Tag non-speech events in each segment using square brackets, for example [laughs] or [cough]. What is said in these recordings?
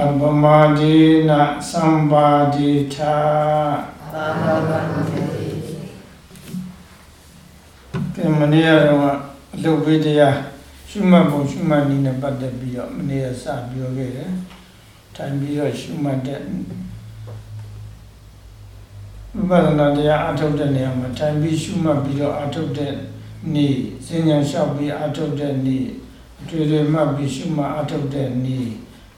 အပမဒေနသံပါတိထာ Bhavante ကဲမနေ့ကတော့အလုပ်ပေးတရားရှုမှတ်ပုံရှုမှတ်နည်းနဲ့ပတ်သက်ပြီးတော့မနေ့ကစပြောခဲ့တယ်ထိုင်ပြီးတော့ရှုမှတ်တဲ့ဝိပဿနာတရားအထုတ်တဲ့နေရာမှာထိုင်ပြီးရှုမှတ်ပြီးတော့အထုတ်တဲ့နေ့စဉ်းဉဏ်လျှောက်ပြီးအထုတ်တဲ့နေ့အတွေ့အကြုံမှတ်ပြီးရှုမှတ်အထုတ်တဲ့နေ့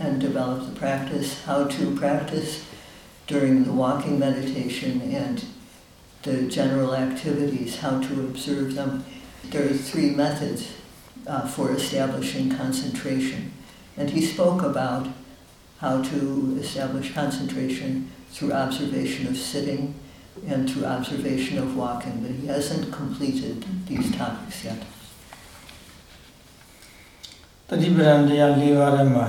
and develop the practice, how to practice during the walking meditation and the general activities, how to observe them. There are three methods uh, for establishing concentration. And he spoke about how to establish concentration through observation of sitting and through observation of walking, but he hasn't completed these topics yet. တတိပဒံတရား၄ပါးထဲမှာ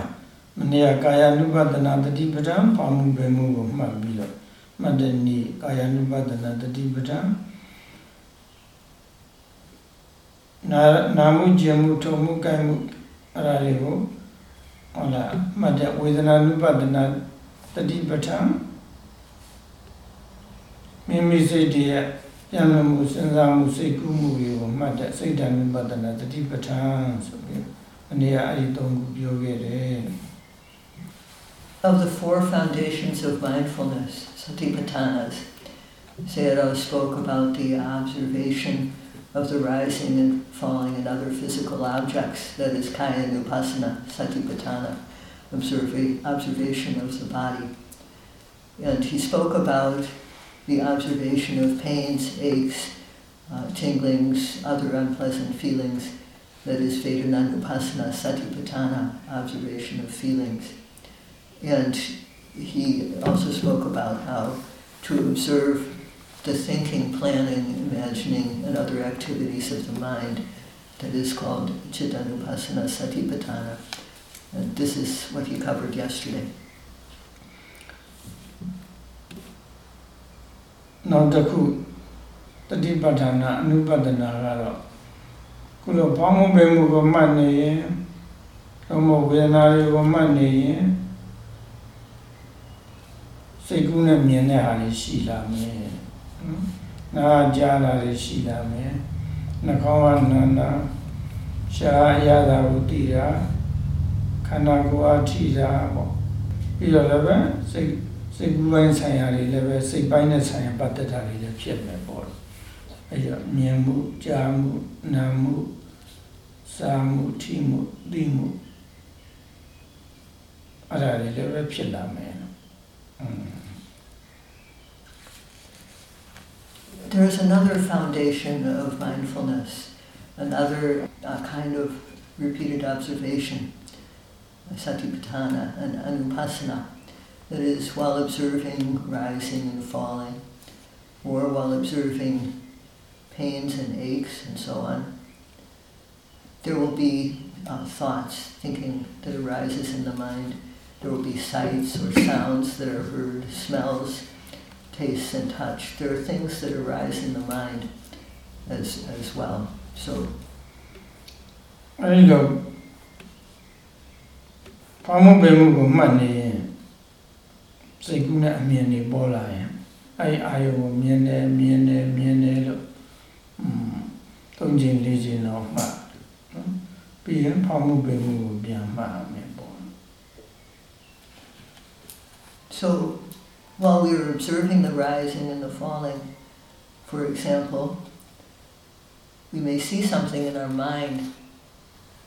မနေ့ကကာယ ानु ပဒနာတတိပဒံပါမှုပဲမှုကိုမှတ်ပြီးတော့မှတ်တဲ့နေ့ကာယ ानु ပဒနာတတိပဒံနာနာမှုကျင်မှုထုံမှုကိုင်မှုအဲ့ဒါလေးကိုဟုတ်လားမှတ်တဲ့ဝေဒနာ ानु ပဒနာတတိပဒံမိမိစိတ်တည်းရဲ့ပြန်လည်မှုစဉ်းစားမှုစိတ်ကူးမှုတွေကိုမှတ်တဲ့စိတ်ဓာတ် ानु ပဒနာတတိပဒံဆိုပြီး အနေကအဲ့ဒီသုံးခုပြောခဲ့တယ် Of the four foundations of mindfulness, satipatthanas, Sayadaw spoke about the observation of the rising and falling and other physical objects, that is kaya nupassana, satipatthana, observa- observation of the body. And he spoke about the observation of pains, aches, uh, tinglings, other unpleasant feelings, that is Vedananupassana, Satipatthana, observation of feelings. And he also spoke about how to observe the thinking, planning, imagining, and other activities of the mind that is called Chittanupassana Satipatthana. And this is what he covered yesterday. Now, the coup, the စိတ်ကူးနဲ့မြင်တဲ့ဟာတွေရှိလာမယ်နော်နားကြားလာတွေရှိလာမယ်နှာခေါင်းကနာနာရှားအရသာကိုသိတာခန္ဓာကိုယ်အားထိတာပေါ့ပြီးတော့လည်းပဲစိတ်စိတ်ကူးပိုင်းဆိုင်ရာတွေလည်းပဲစိတ်ပိုင်းနဲ့ဆိုင်ရာပတ်သက်တာတွေလည်းဖြစ်မယ်ပေါ့အဲဒါမြင်မှုကြားမှုနားမှုစားမှုထိမှုသိမှုအဲ့ဒါတွေလည်းပဲဖြစ်လာမယ်อืม There is another foundation of mindfulness, another uh, kind of repeated observation, satipatthana and anupassana, that is while observing rising and falling, or while observing pains and aches and so on. There will be uh, thoughts, thinking that arises in the mind. There will be sights or sounds that are heard, smells, tastes and touch. There are things that arise in the mind as, as well. So အဲဒီလိုဘောင်းမပဲမှုကိုမှတ်နေရင်စိတ်ကူးနဲ့အမြင်တွေပေါ်လာရင်အဲဒီအာယုံကိုမြင်တယ်မြင်တယ်မြင်တယ်လို့อืมသုံးချိန်လေးချိန်တော့မှတ်နော်ပြီးရင်ဘောင်းမပဲမှုကိုပြန်မှတ်ရမယ်ပေါ့ So, while we are observing the rising and the falling, for example, we may see something in our mind.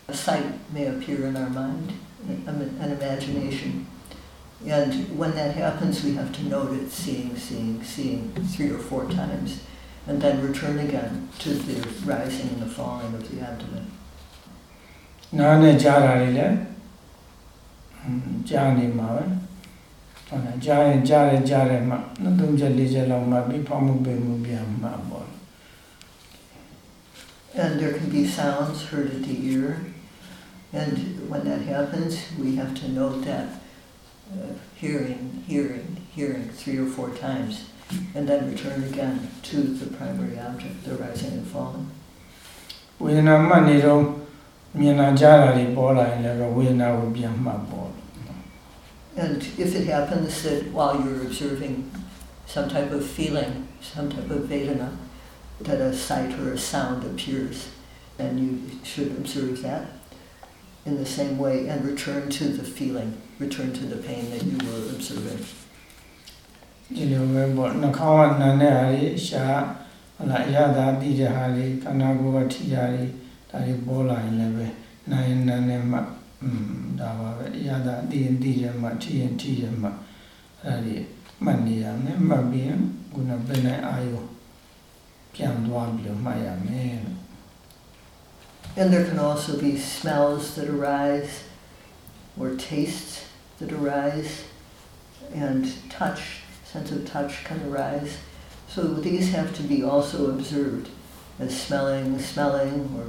A sight may appear in our mind, an an imagination. And when that happens, we have to note it seeing, seeing, seeing three or four times, and then return again to the rising and the falling of the abdomen. နားနဲ့ကြားတာတွေလည်းဟ ကြားနေမှာပဲ ဟုတ်လားကြားရင်ကြားတယ်ကြားတယ်မှနှစ်သုံးချက်လေးချက်လောက်မှပြီးဖောက်မှုပင်မှုပြန်မှပေါ့ And there can be sounds heard at the ear. And when that happens, we have to note that uh, hearing, hearing, hearing three or four times, and then return again to the primary object, the rising and falling. ဝေဒနာမှတ်နေတော့မြင်လာကြားတာတွေပေါ်လာရင်လည်းဝေဒနာကိုပြန်မှတ်ပေါ့ And if it happens that while you're observing some type of feeling, some type of vedana, that a sight or a sound appears, then you should observe that in the same way and return to the feeling, return to the pain that you were observing. ဒီလိုပဲပေါ့နှာခေါင်းကနန်းတဲ့ဟာတွေရှာဟုတ်လားအရသာတည်တဲ့ဟာတွေခန္ဓာကိုယ်ကထိတာတွေဒါတွေပေါ်လာရင်လည်းပဲနာရင်နန်းနဲ့မှอืม ဒါပါပဲအရသာတည်ရင်တည်တယ်မှထိရင်ထိတယ်မှအဲ့ဒါတွေမှတ်နေရမယ်မှတ်ပြီးရင်ခုနပြနေအာယုပြန်သွားပြီးတော့မှတ်ရမယ်လို့ And there can also be smells that arise, or tastes that arise, and touch, sense of touch can arise. So these have to be also observed as smelling, smelling, or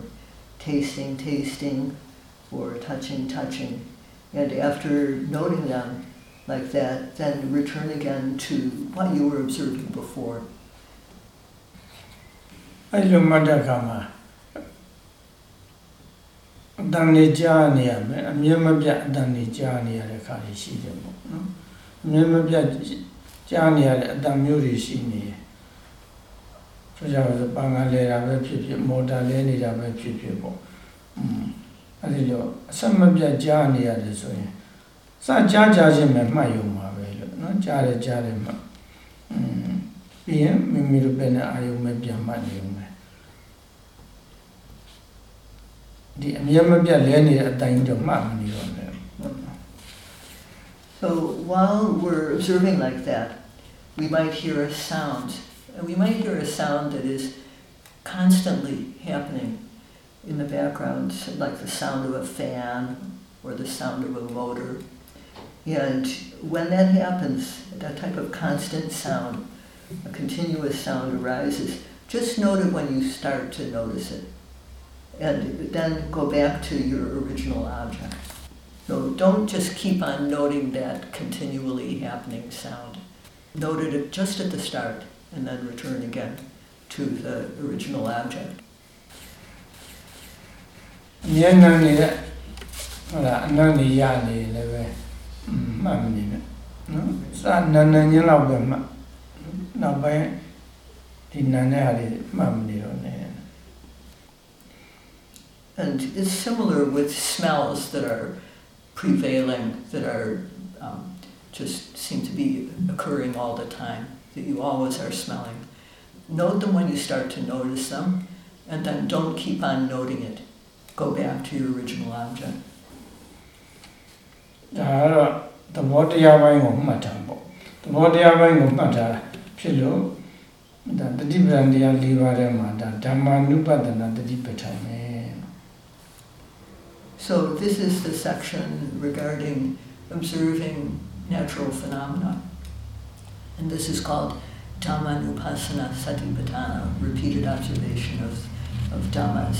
tasting, tasting, or touching, touching. And after noting them like that, then return again to what you were observing before. အဲ့လိုမှတ်တဲ့အခါမှာအတန်နေကြားနေရမယ်အမြဲမပြတ်အတန်နေကြားနေရတဲ့အခါတွေရှိတယ်ပေါ့နော်အမြဲမပြတ်ကြားနေရတဲ့အတန်မျိုးတွေရှိနေတယ်ဆိုကြပါစို့ပန်ကလဲတာပဲဖြစ်ဖြစ်မော်တာလဲနေတာပဲဖြစ်ဖြစ်ပေါ့อืม အဲ့ဒီလိုအဆက်မပြတ်ကြားနေရတယ်ဆိုရင်စကြားကြားချင်းပဲမှတ်ယူမှာပဲလို့နော်ကြားတယ်ကြားတယ်မှတ်อืมပြီးရင်မိမိတို့ပဲနဲ့အာယုံပဲပြန်မှတ်နေဦးမယ်ဒီအမြဲမပြတ်လဲနေတဲ့အတိုင်းတော့မှတ်မနေတော့နဲ့ So while we're observing like that, we might hear a sound, and we might hear a sound that is constantly happening in the background, like the sound of a fan or the sound of a motor. And when that happens, that type of constant sound, a continuous sound arises, just note it when you start to notice it. And then go back to your original object. So don't just keep on noting that continually happening sound. Note it just at the start and then return again to the original object. အမြဲတမ်းနေတဲ့ဟုတ်လားအနန္တရနေလည်းပဲอืมမှတ်မနေနဲ့နော်စနန်းနန်းချင်းလောက်ပဲမှတ်နောက်ပိုင်းဒီနန်းတဲ့ဟာတွေမှတ်မနေတော့နဲ့ And it's similar with smells that are prevailing, that are um, just seem to be occurring all the time, that you always are smelling. Note them when you start to notice them, and then don't keep on noting it. Go back to your original object. ဒါကတော့သဘောတရားပိုင်းကိုမှတ်တာပေါ့သဘောတရားပိုင်းကိုမှတ်တာဖြစ်လို့ဒါတတိပ္ပံတရား၄ပါးထဲမှာဒါဓမ္မနုပဒနာတတိပဋ္ဌာန်ပဲ So this is the section regarding observing natural phenomena. And this is called Dhammanupassana Satipatthana, repeated observation of, of Dhammas.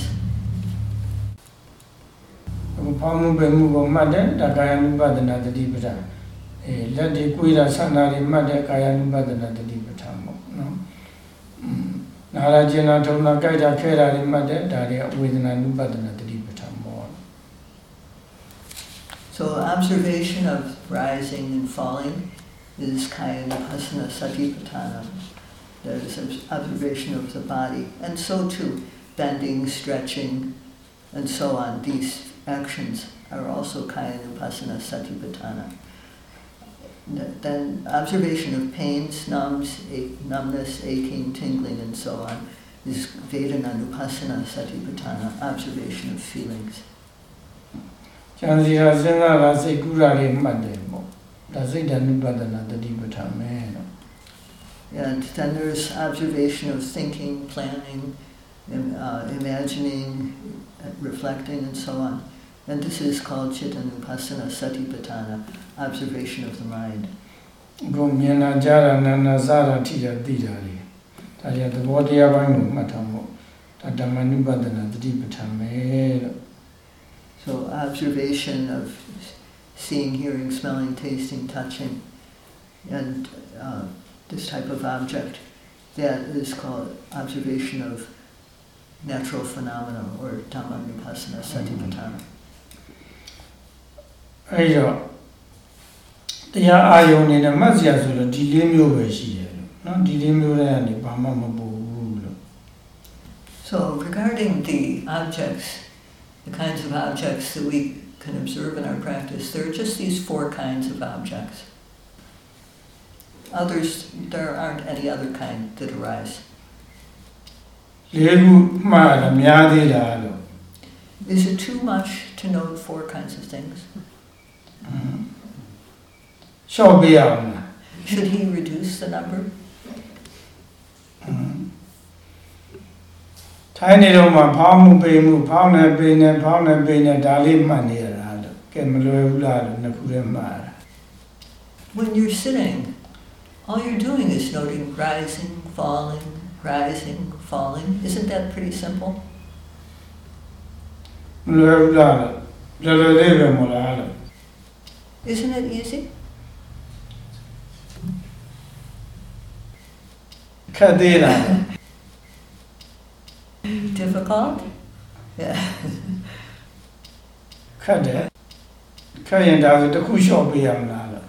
ဖောင်းမှုပဲမှုကိုမှတ်တယ်ဒါကာယ ानु ပဒနာတတိပဋ္ဌာန်အဲလက်တွေကိုယ်တာဆန္ဒတွေမှတ်တဲ့ကာယ ानु So observation of rising and falling is kaya vipassana satipatthana. There's observation of the body. And so too, bending, stretching, and so on. These actions are also Kayanupassana Satipatthana. Th- Then observation of pains, numbs, a- numbness, aching, tingling, and so on is Vedananupasana Satipatthana, observation of feelings. ကျန်စီဟာစဉ်းစားတာစိတ်ကူးတာတွေမှတ်တယ်ပေါ့ဒါစိတ်ဓာတ် ानु ပဒနာတတိပဋ္ဌာန်ပဲနော် And then there's observation of thinking, planning, im- uh, imagining, uh, reflecting, and so on. And this is called Chittanupassana Satipatthana, observation of the mind. ကိုမြင်လာကြားတာနာနာစားတာထိတာသိတာလေဒါကြသဘောတရားပိုင်းကိုမှတ်ထားဖို့ဒါဓမ္မနုပဒနာတတိပဋ္ဌာန်ပဲလို့ So observation of seeing, hearing, smelling, tasting, touching, and uh, this type of object, that is called observation of natural phenomena or Dhammanupassana Satipatthana. အဲဒီတော့တရားအာယုန်နေနဲ့မှတ်စရာဆိုတော့ဒီလေးမျိုးပဲရှိတယ်လို့နော်ဒီလေးမျိုးတွေကနေဘာမှမပူဘူးလို့ So regarding the objects, the kinds of objects that we can observe in our practice, there are just these four kinds of objects. Others, there aren't any other kind that arise. လေးခုမှားတာများသေးတာလို့ Is it too much to note four kinds of things? ရှော့ပေးရအောင်လား Should he reduce the number? ထိုင်းနေတော့မှဖောင်းမှုပိန်မှုဖောင်းနေပိန်နေဖောင်းနေပိန်နေဒါလေးမှတ်နေရတာလို့ကဲမလွယ်ဘူးလားလို့နှစ်ခုတည်းမှားတာ When you're sitting, all you're doing is noting rising, falling, rising, falling. Isn't that pretty simple? မလွယ်ဘူးလားလို့လွယ်လွယ်လေးပဲမလားလို့ Isn't it easy? ခက်သေးလား Difficult? Yeah. [laughs] ခက်တယ်ခက်ရင်ဒါဆိုတစ်ခုလျှော့ပေးရမလားလို့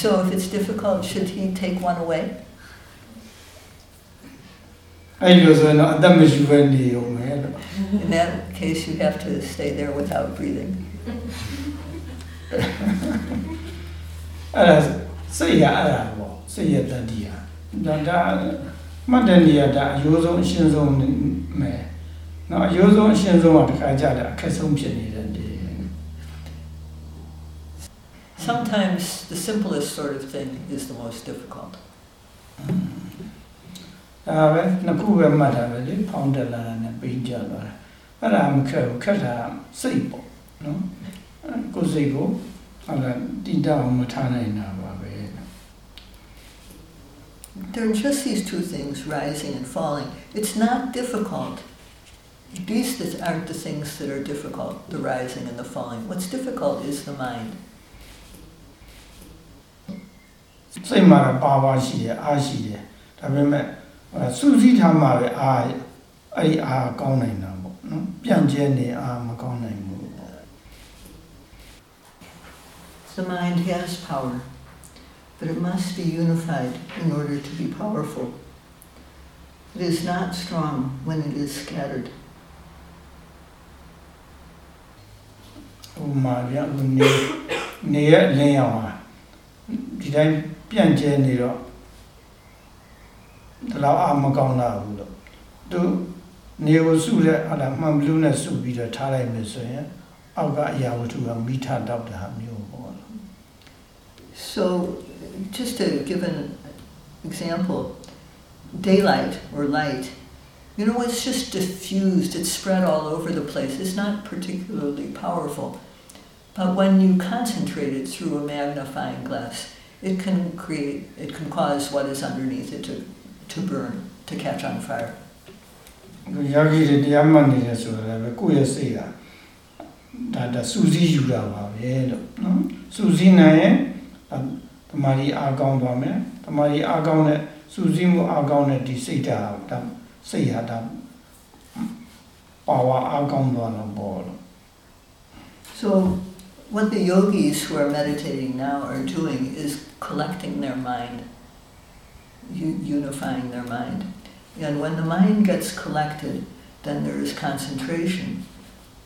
So if it's difficult, should he take one away? အဲ့လိုဆိုရင်တော့အသက်မရှိဘဲနေုံပဲလို့ In that case, you have to stay there without breathing. [laughs] အဲ့ဒါစိတ်ရအဲ့ဒါပေါ့စိတ်ရတတ္တိဟာဒါဒါမှတ်တဲ့နေရာဒါအယိုးဆုံးအရှင်းဆုံးမယ်နော်အယိုးဆုံးအရှင်းဆုံးကတခါကြတယ်အခက်ဆုံးဖြစ်နေတဲ့ဒီ Sometimes the simplest sort of thing is the most difficult. ဒါပဲနှစ်ခုပဲမှတ်တာပဲလေဖောင်းတက်လာတာနဲ့ပိန်ကြသွားတာအဲ့ဒါမခက်ဘူးခက်တာစိတ်ပေါ့နော်အဲ့ကိုယ်စိတ်ကို ဟုတ်လားတိတောင်မထားနိုင်တာပါပဲ There are just these two things, rising and falling. It's not difficult. These that aren't the things that are difficult, the rising and the falling. What's difficult is the mind. စိတ်မှာပါပါရှိတယ်အားရှိတယ်ဒါပေမဲ့စူးစီးထားမှာပဲအားအဲ့ဒီအားကောင်းနိုင်တာပေါ့နော်ပြန့်ကျဲနေအားမကောင်းနိုင်ဘူး ူး The mind has power, but it must be unified in order to be powerful. It is not strong when it is scattered. ဟိုမှာဗျာဟိုနေနေရလင်းအောင်ဟာဒီတိုင်းပြန့်ကျဲနေတော့ဒီလောက်အားမကောင်းတာဘူးလို့သူနေကိုစုတဲ့ဟာလားမှန်ဘလူးနဲ့စုပြီးတော့ထားလိုက်မယ်ဆိုရင်အောက်ကအရာဝတ္ထုကမိထတောက်တာမျိုးပေါ့ း So, just to give an example, daylight or light, you know, it's just diffused, it's spread all over the place. It's not particularly powerful. But when you concentrate it through a magnifying glass, it can create, it can cause what is underneath it to, to burn, to catch on fire. ယောဂီတွေတရားမှတ်နေတယ်ဆိုတာလည်းပဲကိုယ့်ရဲ့စိတ်ကဒါဒါစူးစီးယူတာပါပဲလို့နော်စူးစီးနိုင်ရင် တမာရီအားကောင်းသွားမယ်တမာရီအားကောင်းတဲ့စူးစီးမှုအားကောင်းတဲ့ဒီစိတ်ဓာတ်ဒါစိတ်ဟာဒါပါဝါအားကောင်းသွားတော့ပေါ့လို့ So, what the yogis who are meditating now are doing is collecting their mind, u- unifying their mind. And when the mind gets collected, then there is concentration.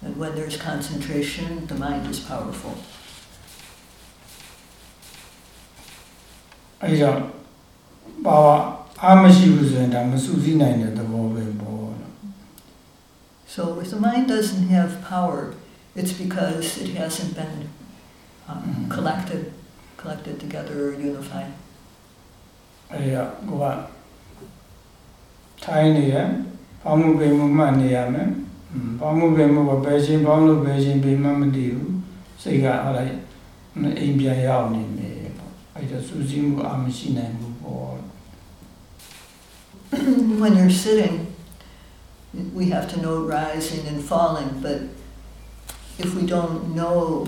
And when there's concentration, the mind is powerful. အဲဒီတော့ပါဝါအားမရှိဘူးဆိုရင်ဒါမစူးစီးနိုင်တဲ့သဘောပဲပေါ့လို့ So, if the mind doesn't have power, it's because it hasn't been um, collected, collected together or unified. အဲဒီတော့ကိုကထိုင်းနေရဖောင်းမှုပိန်မှုမှတ်နေရမယ်อืมပေါင်းမှုပဲမဟုတ်ဘယ်ချင်းပေါင်းလို့ဘယ်ချင်းဘယ်မှမတည်ဘူးစိတ်ကအားလိုက်အိမ်ပြန်ရောက်နေတယ် ပေါ့အဲ့ဒါစူးစီးမှုအာမရှိနိုင်ဘူးပေါ့ [clears throat] when you're sitting, we have to know rising and falling, but if we don't know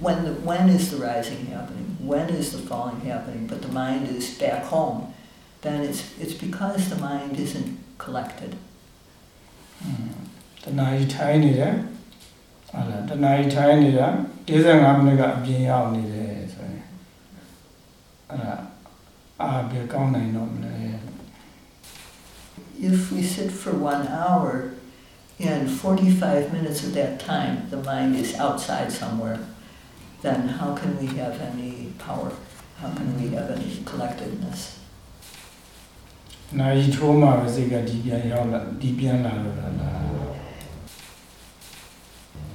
when the, when is the rising happening, when is the falling happening, but the mind is back home, then it's it's because the mind isn't collected. တနားကြီးထိုင်းနေတယ်ဟုတ်လားတနားကြီးထိုင်းနေတာ45မိနစ်ကအပြင်ရောက်နေတယ်ဆိုရင် အဲ့ဒါအားပဲကောင်းနိုင်တော့မလဲ If we sit for one hour, and 45 minutes of that time the mind is outside somewhere, then how can we have any power? How can we have any collectedness? နာရီထိုးမှပဲစိတ်ကဒီပြန်ရောက်လာဒီပြန်လာတော့လား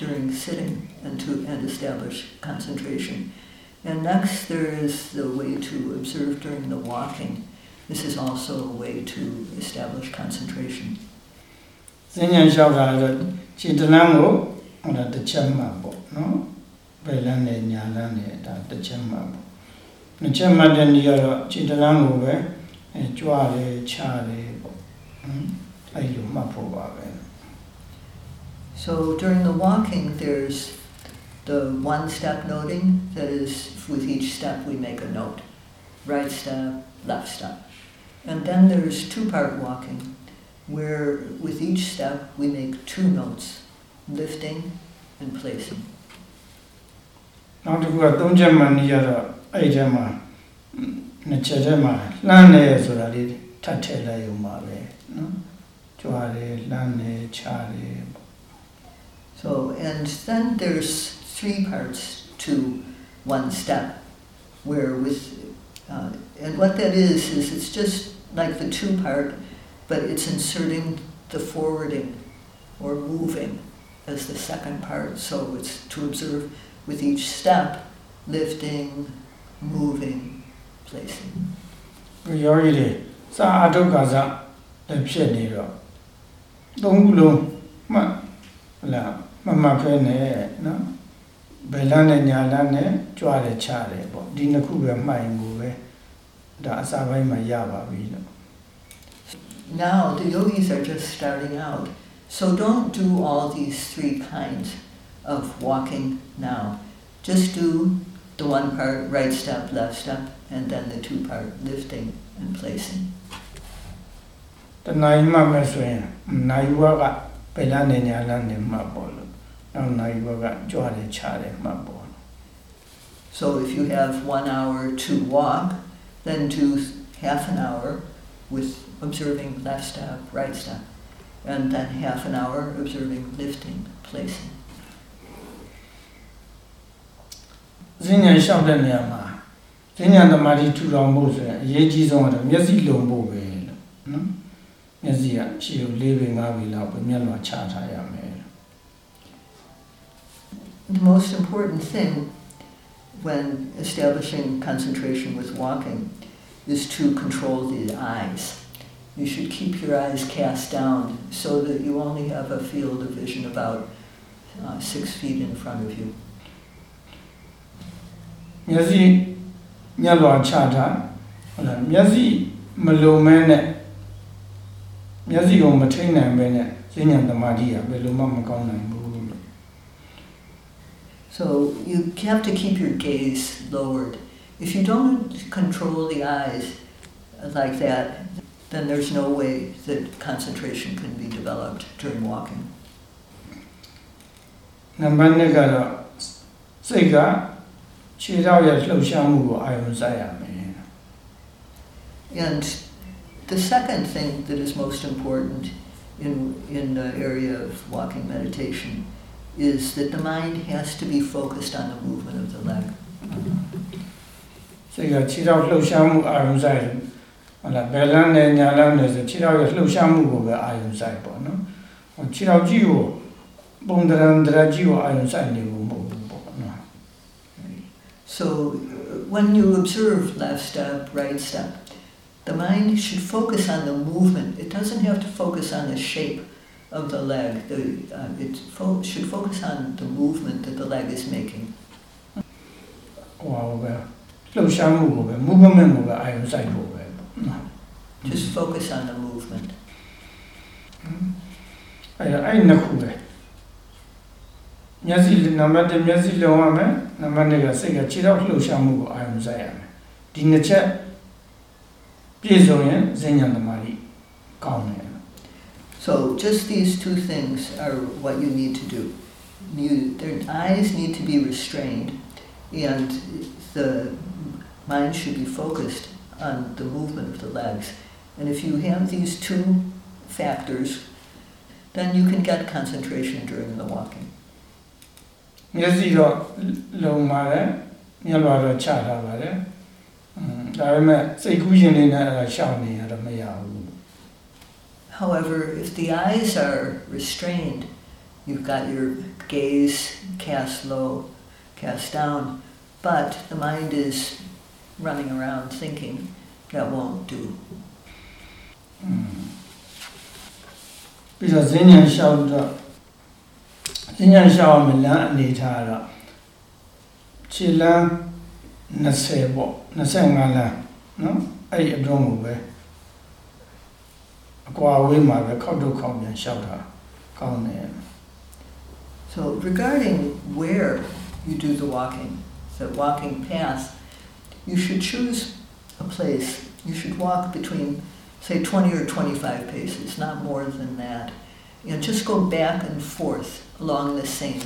during sitting and to and establish concentration. And next, there is the way to observe during the walking. This is also a way to establish concentration. ဇင်းညာလျှောက်တာတော့ခြေတလန်းကိုဟိုဒါတစ်ချက်မှတ်ပေါ့နော်ဘယ်လန်းနဲ့ညာလန်းနဲ့ဒါတစ်ချက်မှတ်ပေါ့နှစ်ချက်မှတ်တဲ့ဤကတော့ခြေတလန်းကိုပဲအဲကြွားတယ်ချတယ်ပေါ့ဟမ်အဲ့လိုမှတ်ဖို့ပါပဲ So during the walking, there's the one step noting, that is, with each step we make a note right step, left step. And then there's two part walking, where with each step we make two notes lifting and placing. နောက်တစ်ခုကသုံးချက်မှနေရတော့အဲ့ဒီထဲမှာနှစ်ချက်ထဲမှာလှမ်းနေဆိုတာလေးထပ်ထည့်လိုက်ရုံပါပဲနော်ကြွားတယ်လှမ်းတယ်ချတယ်ပေါ့ So, and then there's three parts to one step, where with, uh, and what that is, is it's just like the two part, but it's inserting the forwarding or moving as the second part. So it's to observe with each step, lifting, moving, placing. ယောဂီတွေစာအထုတ်ကစားလည်းဖြစ်နေတော့သုံးခုလုံးမှတ်ဟလာ မမှတ်ဖဲနဲ့နော်ဘယ်လန်းနဲ့ညာလန်းနဲ့ကြွားတယ်ချတယ်ပေါ့ဒီနှစ်ခုပဲမှတ်ရင်ကိုပဲဒါအစာပိုင်းမှာရပါပြီလို့ Now the yogis are just starting out, so don't do all these three kinds of walking now. Just do the one part right step, left step, and then the two part lifting and placing. တနိုင်မှမဲ့ဆိုရင်နိုင်ဘွားကပယ်လန်းနေညာလန်းနေမှတ်ပေါ် လို့နောက်နိုင်ဘွားကကြွားတယ်ချတယ်မှတ်ပေါ်လို့ So if you have one hour to walk, then do half an hour with observing left step, right step, and then half an hour observing lifting, placing. ဈဉ္ညာလျှောက်တဲ့နေရာမှာဈဉ္ညာသမာဓိထူထောင်ဖို့ဆိုရင်အရေးကြီးဆုံးကတော့မျက်စိလုံဖို့ပဲလို့နော်မျက်စိကရှေ့ကို၄ပေ၅ပေလောက်ပဲမျက်လွှာချထားရမယ်လို့ The most important thing when establishing concentration with walking is to control the eyes. You should keep your eyes cast down so that you only have a field of vision about uh, six feet in front of you. မျက်စိမျက်လွှာချထားဟုတ်လားမျက်စိမလုံမဲနဲ့မျက်စိကိုမထိန်နိုင်ပဲနဲ့ဈဉ္ညာသမာဓိကဘယ်လိုမှမကောင်းနိုင်ဘူးလို့ So you have to keep your gaze lowered. If you don't control the eyes like that, then there's no way that concentration can be developed during walking. နံပါတ်1ကတော့စိတ်ကခြေထောက်ရဲ့လှုပ်ရှားမှုကိုအာရုံစိုက်ရမယ် And the second thing that is most important in, in the area of walking meditation is that the mind has to be focused on the movement of the leg. စိတ်ကခြေထောက်လှုပ်ရှားမှုအာရုံစိုက်ဟုတ်လားဘယ်လန်းနဲ့ညာလန်းနဲ့ဆိုခြေထောက်ရဲ့လှုပ်ရှားမှုကိုပဲအာရုံစိုက်ပေါ့နော်ခြေထောက်ကြီးကိုပုံတရံတရကြီးကိုအာရုံစိုက်နေဖို့မဟုတ်ဘူးပေါ့နော် So uh, when you observe left step, right step, the mind should focus on the movement. It doesn't have to focus on the shape of the leg. The, uh, it fo- should focus on the movement that the leg is making. ဟိုပါပဲလှုပ်ရှားမှုကိုပဲ movement ကိုပဲအာရုံစိုက်ဖို့ပဲပေါ့နော် Just focus on the movement. အဲ့ဒါအဲ့နှစ်ခုပဲမျက်စိနံပါတ်1မျက်စိလုံးရမယ်နံပါတ်2ကစိတ်ကခြေထောက်လှုပ်ရှားမှုကိုအာရုံစိုက်ရမယ်ဒီနှစ်ချက်ပြည့်စုံရင်ဇဉ္ညာသမารိကောင်းတယ် ် So just these two things are what you need to do. You, their eyes need to be restrained, and the mind should be focused on the movement of the legs. And if you have these two factors, then you can get concentration during the walking. မျက်စိတော့လုံပါတယ်မျက်လွှာတော့ချထားပါတယ်อืมဒါပေမဲ့စိတ်ကူးရင်လေးနဲ့အဲ့ဒါရှောင်နေရတော့မရဘူး However, if the eyes are restrained, you've got your gaze cast low, cast down, but the mind is running around thinking, that won't do. อืมပြီးတော့ဇဉ္ညာရှောင်တော့ဇဉ္ညာရှောင်မလန်းအနေထားတော့ခြေလန်း20ပေါ့25လမ်းနော်အဲ့ဒီအတွင်းကိုပဲ အကွာအဝေးမှာပဲခောက်တော့ခောက်ပြန်ရှောက်တာကောင်းတယ် So, regarding where you do the walking, the walking path, you should choose a place. You should walk between, say, 20 or 25 paces, not more than that. You know, just go back and forth along the same,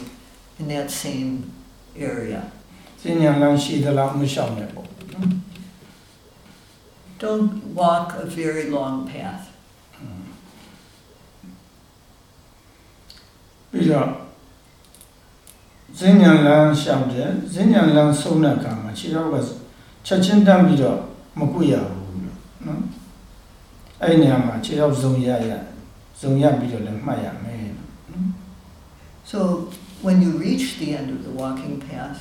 in that same area. ဇဉ္ညာလန်းရှိသလားမရှောက်နဲ့ပေါ့နော် Don't walk a very long path. ပြီးတော့ဇဉ္ညာလန်းရှောက်တယ်ဇဉ္ညာလန်းဆုံးတဲ့အခါမှာခြေထောက်ကချက်ချင်းတန်းပြီးတော့မကွေရဘူးလို့နော်အဲ့ဒီနေရာမှာခြေထောက်ဇုံရရဇုံရပြီးတော့လည်းမှတ်ရမယ်လို့ So, when you reach the end of the walking path,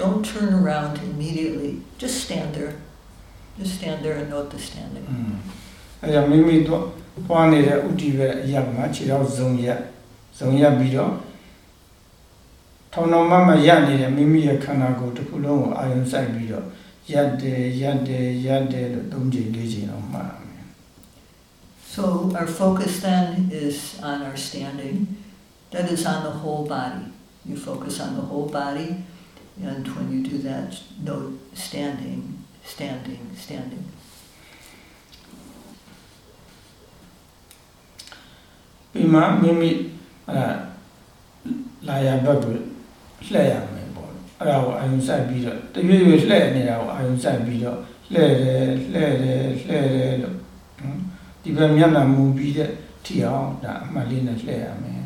don't turn around immediately. Just stand there. Just stand there and note the standing. อืมအဲ့ဒါမိမိတော့ပွားနေတဲ့ဥတီပဲအရာမှာခြေထောက်ဇုံရ ဇုံရပြီးတော့ထောင်တော်မမရနေတဲ့မိမိရဲ့ခန္ဓာကိုယ်တစ်ခုလုံးကိုအာရုံစိုက်ပြီးတော့ရက်တယ်ရက်တယ်ရက်တယ်လို့သုံးချိန်လေးချိန်တော့မှားမယ် So, our focus then is on our standing. That is on the whole body. You focus on the whole body, and when you do that, note standing, standing, standing. ပြီးမှမိမိ အဲလာရဘက်ကိုလှည့်ရမယ်ပေါ့အဲ့ဒါကိုအာရုံစိုက်ပြီးတော့တရွေ့ရွေ့လှည့်နေတာကိုအာရုံစိုက်ပြီးတော့လှည့်တယ်လှည့်တယ်လှည့်တယ်လို့နော်ဒီဘက်မျက်နှာမူပြီးတဲ့ထီအောင်ဒါအမှတ်လေးနဲ့လှည့်ရမယ်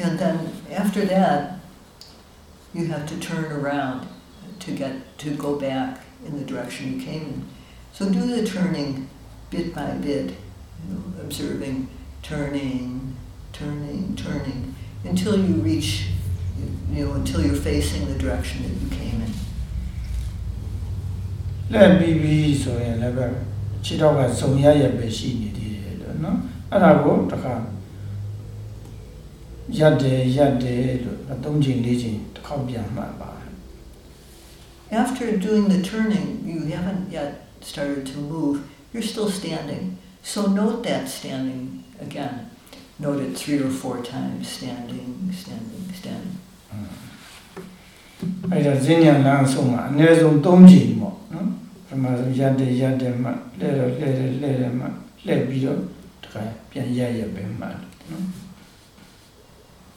And then after that, you have to turn around to get to go back in the direction you came in. So do the turning bit by bit, you know, observing, turning, turning, turning, until you reach, you know, until you're facing the direction that you came in. လက်ပြီးပြီးဆိုရင်လည်းပဲခြေတော့ကစုံရရပဲရှိနေသေးတယ်လို့နော်အဲ့ဒါကိုတစ်ခါရက်တယ်ရက်တယ်လို့သုံးချိန်လေးချိန်တစ်ခေါက်ပြန်မှတ်ပါတယ် After doing the turning, you haven't yet started to move, you're still standing. So note that standing again. Note it three or four times standing, standing, standing. အဲ့ဒါဇင်းညာလမ်းအဆုံးမှာအနည်းဆုံး၃ချိန်ပေါ့နော်ပထမဆုံးရက်တယ်ရက်တယ်မှလဲတော့လဲတယ်လဲတယ်မှလဲပြီးတော့တစ်ခါပြန်ရက်ရက်ပဲမှတ်နော်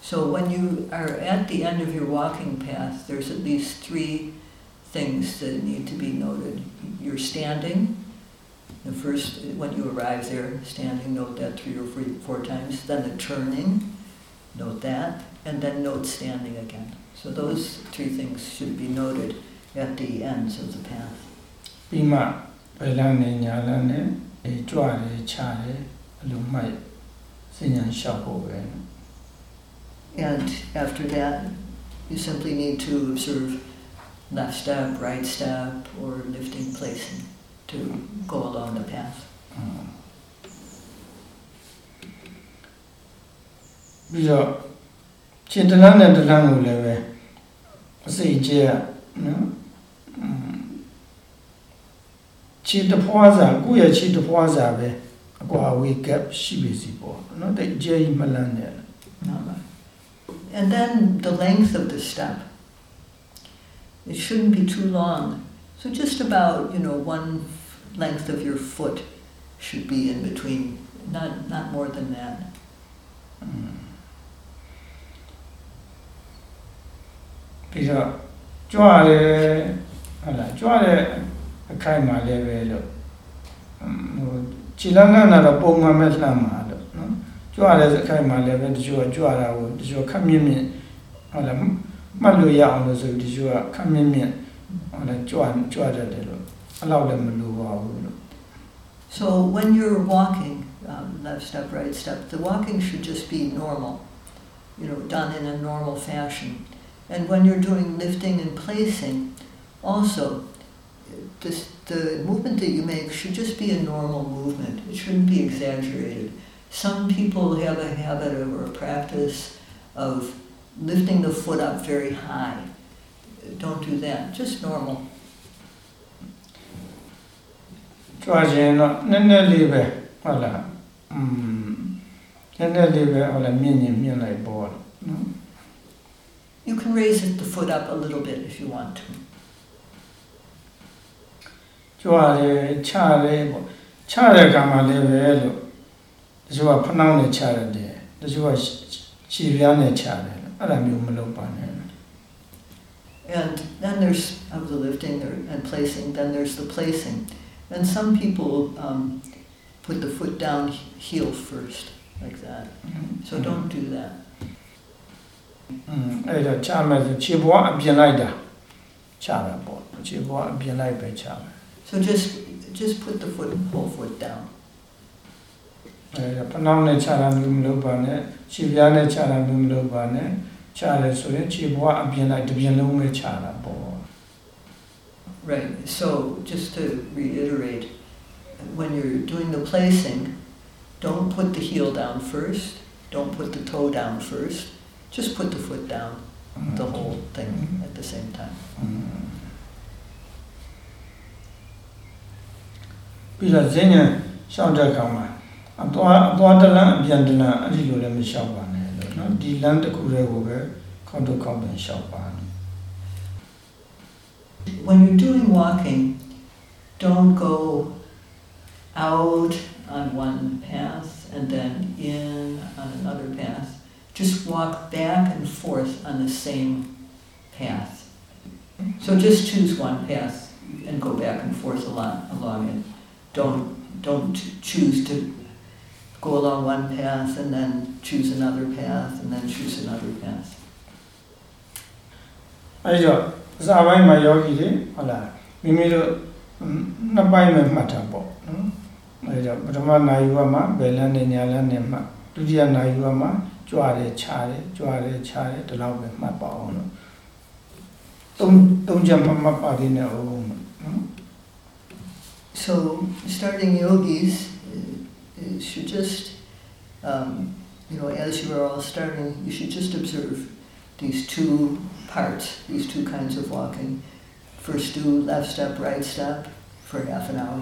So when you are at the end of your walking path, there's at least three things that need to be noted. You're standing. The first, when you arrive there, standing, note that three or four, four times. Then the turning, note that, and then note standing again. So those three things should be noted at the ends of the path. ပြီးမှဘယ်လန်းနဲ့ညာလန်းနဲ့အဲကြွတယ်ခြားတယ်အလိုမှတ်စဉ္ညာလျှောက်ဖို့ပဲ And after that, you simply need to observe left step, right step, or lifting, placing To go along the path. ပြီးတော့ခြေတလန်းနဲ့တလန်းကိုလည်းပဲအစိတ်ကျဲနော်อืมခြေတစ်ဖွားစာကိုယ့်ရဲ့ခြေတစ်ဖွားစာပဲအကွာဝေး gap ရှိပြီစီပေါ့နော်တိတ်အကျဲကြီးမလန်းနဲ့ And then the length of the step. It shouldn't be too long. So just about, you know, one length of your foot should be in between, not, not more than that. ပြီးတော့ကြွရဲဟုတ်လားကြွတဲ့အခိုက်မှာလည်းပဲလို့ဟိုခြေလန်းလန်းတော့ပုံမှန်မဲ့လှမ်းမှာလို့နော်ကြွတဲ့အခိုက်မှာလည်းပဲတချို့ကကြွတာကိုတချို့ခက်မြင့်မြင့်ဟုတ်လားမှတ်လို့ရအောင်လို့ဆိုပြီးတချို့ကခက်မြင့်မြင့် ဟုတ်လားကြွကြွတတ်တယ်လို့အဲ့လောက်လည်းမလိုပါဘူးလို့ So when you're walking, um, left step, right step, the walking should just be normal, you know, done in a normal fashion. And when you're doing lifting and placing, also, this, the movement that you make should just be a normal movement. It shouldn't be exaggerated. Some people have a habit of, or a practice of lifting the foot up very high. Don't do that. Just normal. ကြွခြင်းတော့နည်းနည်းလေးပဲဟုတ်လားอืมနည်းနည်းလေးပဲဟုတ်လားမြင့်ရင်မြင့်လိုက်ပေါ့နော် You can raise it, the foot up a little bit if you want to. ကြွရဲချရဲပေါ့ချတဲ့ကံမှာလည်းပဲလို့တချို့ကဖနှောင်းနဲ့ချရတယ်တချို့ကခြေပြားနဲ့ချတယ်အဲ့ဒါမျိုးမလုပ်ပါနဲ့ And then there's of the lifting there and placing, then there's the placing. And some people um, put the foot down heel first, like that. So don't do that. อืมအဲ့ဒါချမယ်ဆိုခြေဘွားအပြင်လိုက်တာချတာပေါ့ခြေဘွားအပြင်လိုက်ပဲချမယ် So just just put the foot whole foot down. အဲ့ဒါဖနှောင်းနဲ့ချတာမျိုးမလုပ်ပါနဲ့ခြေပြားနဲ့ချတာမျိုးမလုပ်ပါနဲ့ ချတယ်ဆိုရင်ခြေဘွားအပြင်လိုက်တစ်ပြင်လုံးပဲချတာပေါ့ Right. So just to reiterate, when you're doing the placing, don't put the heel down first. Don't put the toe down first. Just put the foot down, the whole thing at the same time. ပြီးတော့ဈဉ္ညာရှောက်တဲ့အခါမှာအသွားအသွားတလန်းအပြန်တလန်းအဲ့ဒီလိုလည်းမရှောက်ပါ နဲ့လို့နော်ဒီလန်းတစ်ခုတည်းကိုပဲခေါင်းတုခေါင်းပင်ရှောက်ပါ When you're doing walking, don't go out on one path and then in on another path. Just walk back and forth on the same path. So just choose one path and go back and forth along, along it. Don't don't choose to go along one path and then choose another path and then choose another path. အဲ့ကြောင့်အစာပိုင်းမှာယောဂီတွေဟုတ်လားမိမိတို့နှစ်ပိုင်းပဲမှတ်တာပေါ့နော်အဲ့ကြောင့်ပထမနာယူဝမှာဘယ်လန်းနဲ့ညာလန်းနဲ့မှတ်ဒုတိယနာယူဝမှာကြွတယ်ခြားတယ်ကြွတယ်ခြားတယ်ဒီလောက်ပဲမှတ်ပါအောင်လို့သုံးသုံးချက်မှမှတ်ပါသေးတယ်ဟုတ်နော် So, starting yogis uh, uh, should just, um, you know, as you are all starting, you should just observe these two parts, these two kinds of walking. First, do left step, right step for half an hour,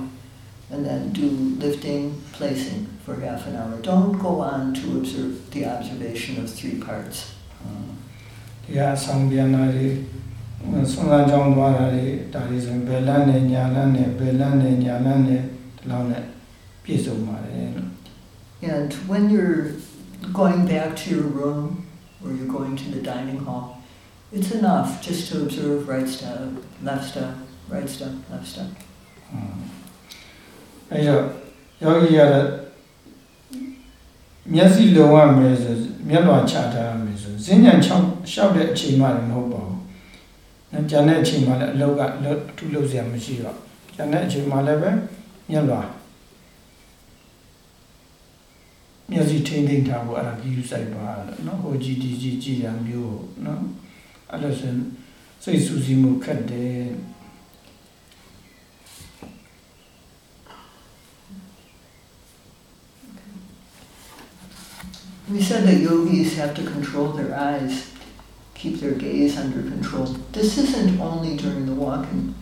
and then do lifting, placing for half an hour. Don't go on to observe the observation of three parts. ဒီဟာဆောင်ပြန်လာတွေဆွမ်းလန်းကြောင်းသွားတာတွေဒါတွေဆိုရင်ဘယ်လန်းနဲ့ညာလန်းနဲ့ဘယ်လန်းနဲ့ညာလန်းနဲ့ဒီလောက်နဲ့ ပြည့်စုံပါတယ်လို့ And when you're going back to your room or you're going to the dining hall, it's enough just to observe right step, left step, right step, left step. အဲဒါယောဂီရတဲ့မျက်စိလုံရမယ်ဆိုမျက်လွှာချထားရမယ်ဆိုဈဉ္ဉံ6လျှောက်တဲ့အချိန်မှလည်းမဟုတ်ပါဘူး။နော်ကျန်တဲ့အချိန်မှလည်းအလုပ်ကအလုပ်အထူးလုပ်စရာမရှိတော့ကျန်တဲ့အချိန်မှလည်းပဲမျက်လွှာ က်စိထိမ့်ထိမ့်ထားဖို့အဲ့ဒါကြည့်ယူဆိုင်ပါလို့နော်ဟိုကြည့်ဒီကြည့်ကြည့်ရမျိုးနော်အဲ့လိုဆိုစိတ်ဆူဆီးမှုခက်တယ် We said that yogis have to control their eyes, keep their gaze under control. This isn't only during the walking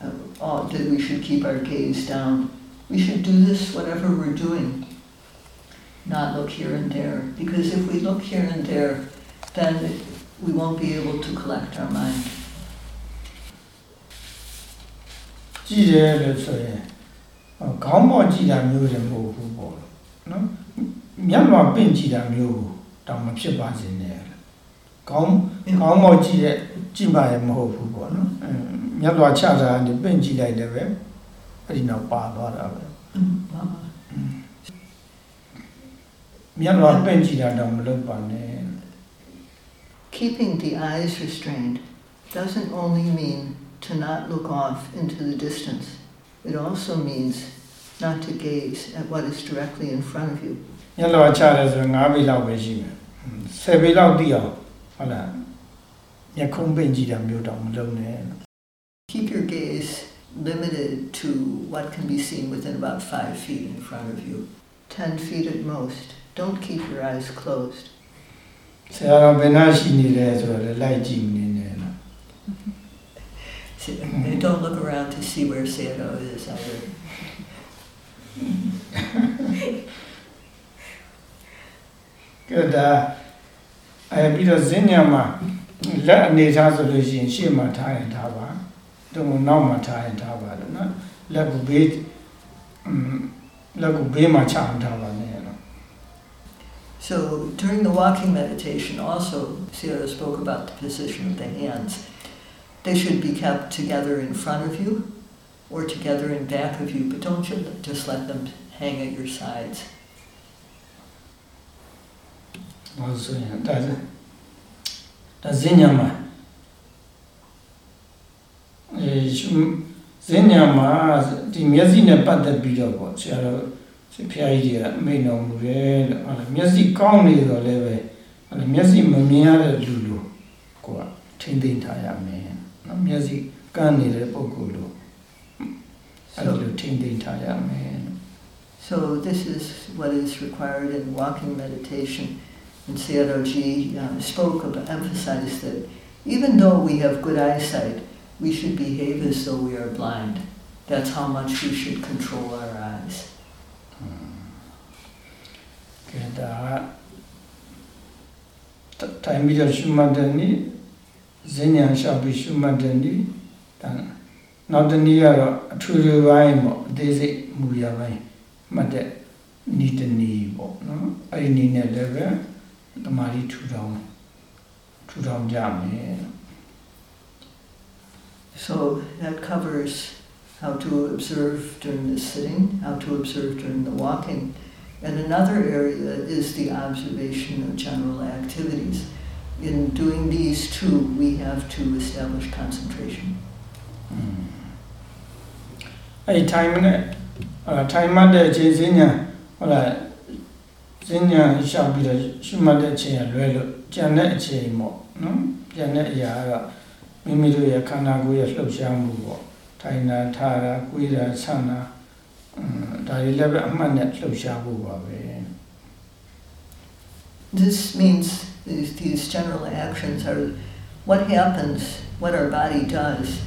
uh, uh, that we should keep our gaze down. We should do this whatever we're doing, not look here and there. Because if we look here and there, then we won't be able to collect our mind. ကြည့်တယ်လို့ဆိုရင်ဟောခေါင်းပေါ်ကြည့်တာမျိုးလည်းမဟုတ်ဘူးပေါ့နော်မျက်လွှာပင့်ကြည့်တာမျိုးတောင်မဖြစ်ပါစေနဲ့ခေါင်းခေါင်းပေါ်ကြည့်တဲ့ကြည့်ပါရဲ့မဟုတ်ဘူးပေါ့နော်အဲမျက်လွှာချတာကနေပင့်ကြည့်လိုက်လည်းပဲအဲ့ဒီနောက်ပါသွားတာပဲ Mama. မျက်လွှာပင့်ကြည့်တာတောင်မလုပ်ပါနဲ့ Keeping the eyes restrained doesn't only mean to not look off into the distance. It also means not to gaze at what is directly in front of you. မျက်လွှာချတယ်ဆိုရင်9ပေလောက်ပဲရှိမယ်10ပေလောက်တည်အောင်ဟုတ်လားမျက်ခုံးပင့်ကြည့်တာမျိုးတောင်မလုပ်နဲ့ Keep your gaze limited to what can be seen within about five feet in front of you, ten feet at most. Don't keep your eyes closed. ဆရာတော်ဘယ်နှရှိနေလဲဆိုတော့လည်းလိုက်ကြည့်နေတယ်နော် See- and Don't look around to see where Sayadaw is either. ကဲဒါအဲပြီးတော့ဇင်းညာမှာလက်အနေထားဆိုလို့ရှိရင်ရှေ့မှာထားရင်ထားပါတော့နောက်မှာထားရင်ထားပါလို့နော်လက်ကိုဘေးอืมလက်ကိုဘေးမှာချအောင်ထားပါနဲ့နော် So during the walking meditation, also Sayadaw spoke about the position of the hands. They should be kept together in front of you or together in back of you, but don't just let them hang at your sides. ဆဖျားကြီးကမိန်တော်မူတယ်လို့ဟုတ်လားမျက်စိကောင်းနေတော့လည်းပဲဟုတ်လားမျက်စိမမြင်ရတဲ့လူလိုကိုကထိမ့်သိမ့်ထားရမယ်နော်မျက်စိကန်းနေတဲ့ပုဂ္ဂိုလ်လိုအဲ့လိုထိမ့်သိမ့်ထားရမယ် So this is what is required in walking meditation. And Sayadaw-ji uh, spoke about, emphasized that even though we have good eyesight, we should behave as though we are blind. That's how much we should control our eyes. ကဲဒါကတိုင်ပြီးတော့ရှုမှတ်တဲ့နေ့ဇဉ္ညာလျှောက်ပြီးရှုမှတ်တဲ့နေ့ဒါနောက်တစ်နေ့ကတော့အထူးထူးပိုင်းပေါ့အသေးစိတ်မူရပိုင်းမှတ်တဲ့ဤတစ်နေ့ပေါ့နော်အဲ့ဒီနေ့နဲ့လည်းပဲတမာရီထူထောင်ထူထောင်ကြမယ် So that covers how to observe during the sitting, how to observe during the walking. And another area is the observation of general activities. In doing these two, we have to establish concentration. အဲ့ဒီ time နဲ့အဲ time မှတ်တဲ့အချိန်စဉ္ညာဟုတ်လားစဉ္ညာလျှောက်ပြီးတော့ရှုမှတ်တဲ့အချိန်ကလွဲလို့ကြံတဲ့အချိန်ပေါ့နော်ကြံတဲ့အရာကတော့မိမိတို့ရဲ့ခန္ဓာကိုယ်ရဲ့လှုပ်ရှားမှုပေါ့ ထိုင်တာထားတာကိုယ်တာဆန့်တာအင်းဒါတွေလည်းပဲအမှတ်နဲ့လှုပ်ရှားဖို့ပါပဲ This means these, these general actions are what happens, what our body does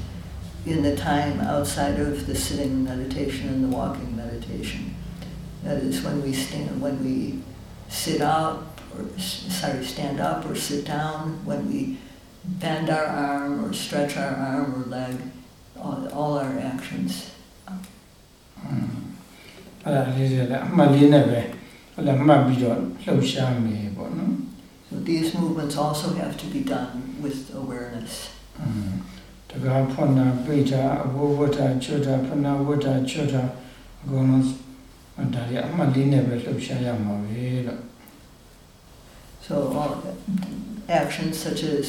in the time outside of the sitting meditation and the walking meditation. That is when we stand, when we sit up, or s- sorry, stand up or sit down, when we bend our arm or stretch our arm or leg, all, all our actions. အဲ့ဒါလေးတွေလည်းအမှတ်လေးနဲ့ပဲဟုတ်လားမှတ်ပြီးတော့လှုပ်ရှားမယ်ပေါ့နော် So these movements also have to be done with awareness. อืมတကားဖွင့်တာပိတ်တာအဘိုးဝတ်တာချွတ်တာဖနာဝတ်တာချွတ်တာအကုန်လုံးဒါတွေအမှတ်လေးနဲ့ပဲလှုပ်ရှားရမှာပဲလို့ So all actions such as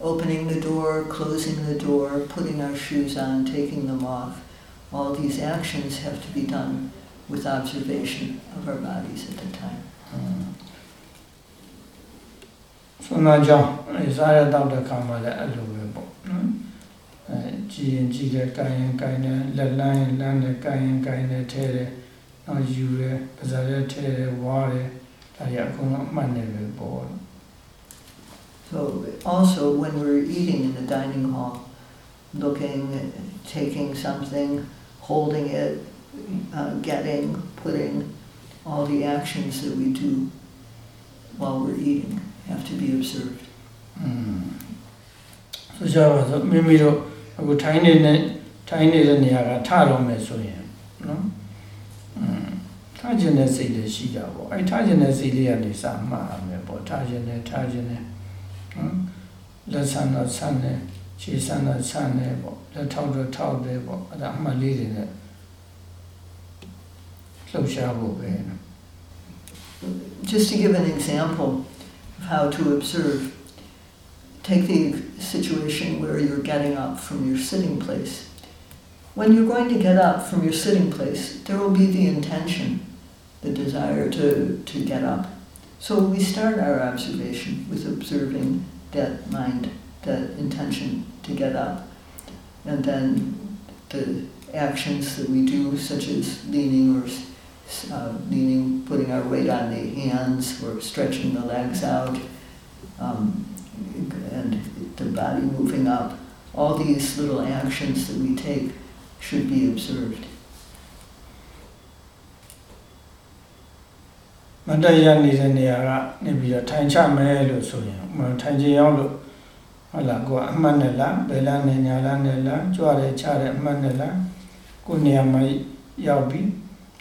opening the door, closing the door, putting our shoes on, taking them off, all these actions have to be done with observation of our bodies at the time. ဆွမ်းနာကြောင်းအဲစားရတော့တဲ့ခါမှလည်းအဲ့လိုပဲပေါ့နော်အဲကြည်ရင်ကြည်တယ်ကိုင်ရင်ကိုင်တယ်လက်လန်းရင်လန်းတယ်ကိုင်ရင်ကိုင်တယ်ထဲတယ်နောက်ယူတယ်ပါးစားရဲထဲတယ်ဝါတယ်ဒါရအကုန်လုံးအမှတ်နေပဲပေါ့ so also when we're eating in the dining hall, looking, taking something, holding it, uh, getting, putting, all the actions that we do while we're eating have to be observed. ဆိုကြပါစို့မိမိတို့အခုထိုင်းနေတဲ့ထိုင်းနေတဲ့နေရာကထတော့မယ်ဆိုရင်နော်ထခြင်းတဲ့စိတ်လေးရှိကြပါဘောအဲထခြင်းတဲ့စိတ်လေးကနေစမှားမယ်ပေါ့ထခြင်းနဲ့ထခြင်းနဲ့ လက်ဆန်းတော့ဆန်းတယ်ခြေဆန်းတော့ဆန်းတယ်ပေါ့လက်ထောက်တော့ထောက်တယ်ပေါ့အဲ့ဒါအမှတ်လေးတွေနဲ့လှုပ်ရှားဖို့ပဲနော် Just to give an example of how to observe, take the situation where you're getting up from your sitting place. When you're going to get up from your sitting place, there will be the intention, the desire to, to get up. So we start our observation with observing that mind, that intention to get up. And then the actions that we do, such as leaning or uh, leaning, putting our weight on the hands or stretching the legs out, um, and the body moving up. All these little actions that we take should be observed. မတရနေတဲ့နေရာကနေပြီးတော့ထိုင်ချမယ်လို့ဆိုရင်မထိုင်ချင်ရောက်လို့ဟုတ်လားကိုကအမှတ်နဲ့လားဘယ်လားနဲ့ညာလားနဲ့လားကြွားတယ်ချတယ်အမှတ်နဲ့လားကိုနေရာမှာရောက်ပြီး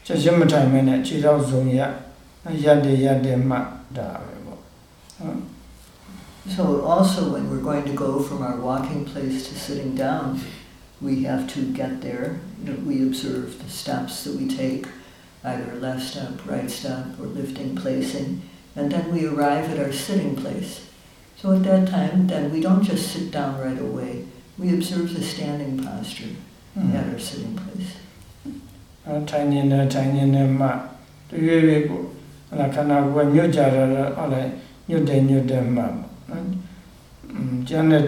ချက်ချင်းမထိုင်မဲနဲ့ခြေထောက်စုံရရက်တယ်ရက်တယ်မှတ်ဒါပဲပေါ့ So also when we're going to go from our walking place to sitting down, we have to get there. You know, we observe the steps that we take, either left step, right step, or lifting, placing, and then we arrive at our sitting place. So at that time, then we don't just sit down right away. We observe the standing posture mm. at our sitting place. ထိုင်နေတဲ့ထိုင်နေတဲ့မှတရွေ့ရွေ့ကိုဟလာခန္ဓာကိုယ်ညွတ်ကြတယ်ဟုတ်လားညွတ်တယ်ညွတ်တယ်မှနော်ကျန်တဲ့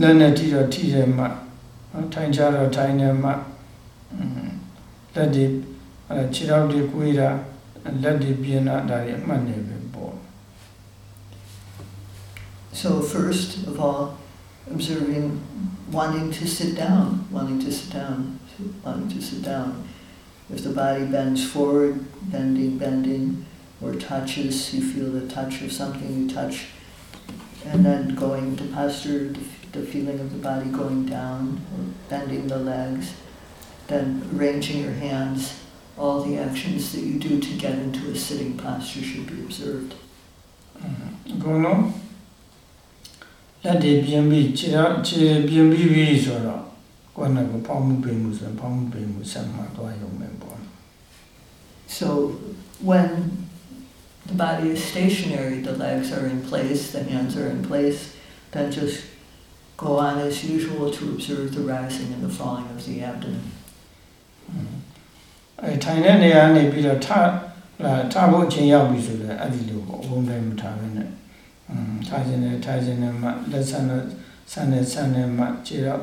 လက်နဲ့ထိတော့ထိတယ်မှထိုင်ကြတော့ထိုင်တယ်မှလက်တွေ အဲခြေထောက်တွေကွေးတာလက်တွေပြင်းတာဒါတွေအမှတ်နေပဲပေါ့ So first of all, observing wanting to sit down, wanting to sit down, wanting to sit down. If the body bends forward, bending, bending, or touches, you feel the touch of something you touch, and then going to posture, the, the feeling of the body going down, or bending the legs, then arranging your hands, all the actions that you do to get into a sitting posture should be observed. အကုန်လုံးလက်တွေပြင်းပြီးခြေထောက်ခြေပြင်းပြီးပြီဆိုတော့ကိုယ်နဲ့ကိုပေါင်းမှုပြင်မှုဆိုရင်ပေါင်းမှုပြင်မှုဆက်မှသွားရုံပဲပေါ့ So when the body is stationary, the legs are in place, the hands are in place, then just go on as usual to observe the rising and the falling of the abdomen. အဲထိုင်တဲ့နေရာနေပြီးတော့ထလာထဖို့အချိန်ရောက်ပြီဆိုတော့အဲ့ဒီလိုပေါ့ဘုံတိုင်းမထားဘဲနဲ့อืมထားခြင်းနဲ့ထားခြင်းနဲ့မှလက်ဆန်းနဲ့ဆန်းနဲ့ဆန်းနဲ့မှခြေတော့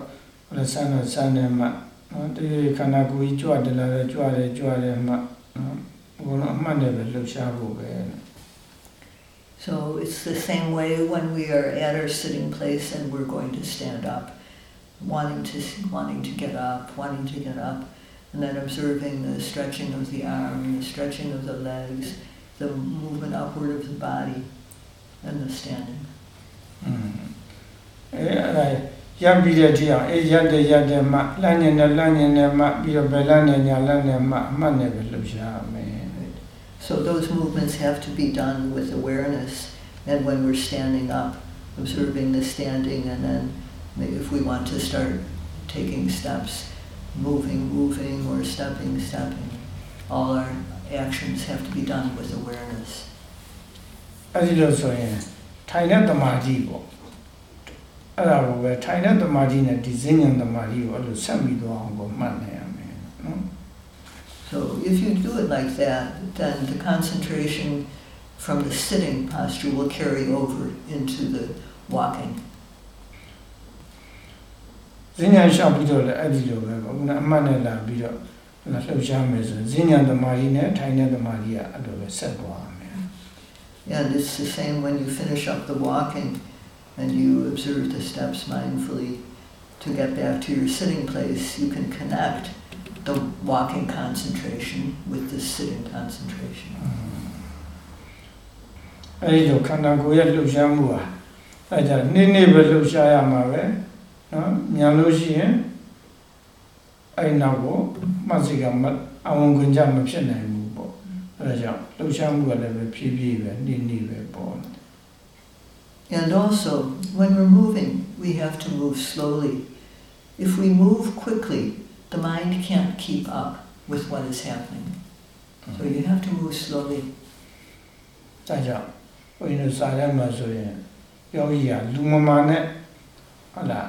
လက်ဆန်းနဲ့ဆန်းနဲ့မှနော်တည်းခန္ဓာကိုယ်ကြီးကြွတယ်လားကြွတယ်ကြွတယ်မှနော်ဘုံတော့အမှတ်နဲ့ပဲလှုပ်ရှားဖို့ပဲ So it's the same way when we are at our sitting place and we're going to stand up, wanting to wanting to get up, wanting to get up, and then observing the stretching of the arm, the stretching of the legs, the movement upward of the body, and the standing. อืมအဲအဲ့ဒါရပ်ပြီးတဲ့တရားအဲရပ်တဲ့ရပ်တဲ့မှလမ်းညင်တဲ့လမ်းညင်တဲ့မှပြီးတော့ဘယ်လမ်းနဲ့ညာလမ်းနဲ့မှအမှတ်နဲ့ပဲလှုပ်ရှားမယ် So those movements have to be done with awareness, and when we're standing up, observing the standing, and then if we want to start taking steps, moving, moving, or stepping, stepping, all our actions have to be done with awareness. အဲ့ဒီလိုဆိုရင်ထိုင်တဲ့တမာတိပေါ့အဲ့ဒါကိုပဲထိုင်တဲ့တမာတိနဲ့ဒီဈဉ္ဉံတမာတိကိုအဲ့လိုဆက်ပြီးတော့အောင်ကိုမှတ်နေရမယ်နော် So if you do it like that, then the concentration from the sitting posture will carry over into the walking. ဈဉ္ဉံလျှောက်ပြီးတော့လည်းအဲ့ဒီလိုပဲပေါ့ခုနအမှတ်နဲ့လာပြီးတော့လှုပ်ရှားမယ်ဆိုရင်ဈဉ္ဉံတမာတိနဲ့ထိုင်တဲ့တမာတိကအဲ့လိုပဲဆက်သွားမယ် And it's the same when you finish up the walking and you observe the steps mindfully to get back to your sitting place. You can connect the walking concentration with the sitting concentration. အဲ့ဒီလိုခန္ဓာကိုယ်ရဲ့လှုပ်ရှားမှုဟာအဲ့ဒါနေ့နေ့ပဲလှုပ်ရှားရမှာပဲနော် မြန်လို့ရှိရင်အဲ့နောက်ကိုမှတ်စိတ်ကမအဝန်ခွင့်ကြမဖြစ်နိုင်ဘူးပေါ့အဲ့ဒါကြောင့်လှုပ်ရှားမှုကလည်းပဲဖြည်းဖြည်းပဲနေ့နေ့ပဲပေါ့ And also, when we're moving, we have to move slowly. If we move quickly, the mind can't keep up with what is happening. So you have to move slowly. ဒါကြောင့်ဘုန်းကြီးတို့စာထဲမှာဆိုရင်ယောဂီကလူမမာနဲ့ဟုတ်လား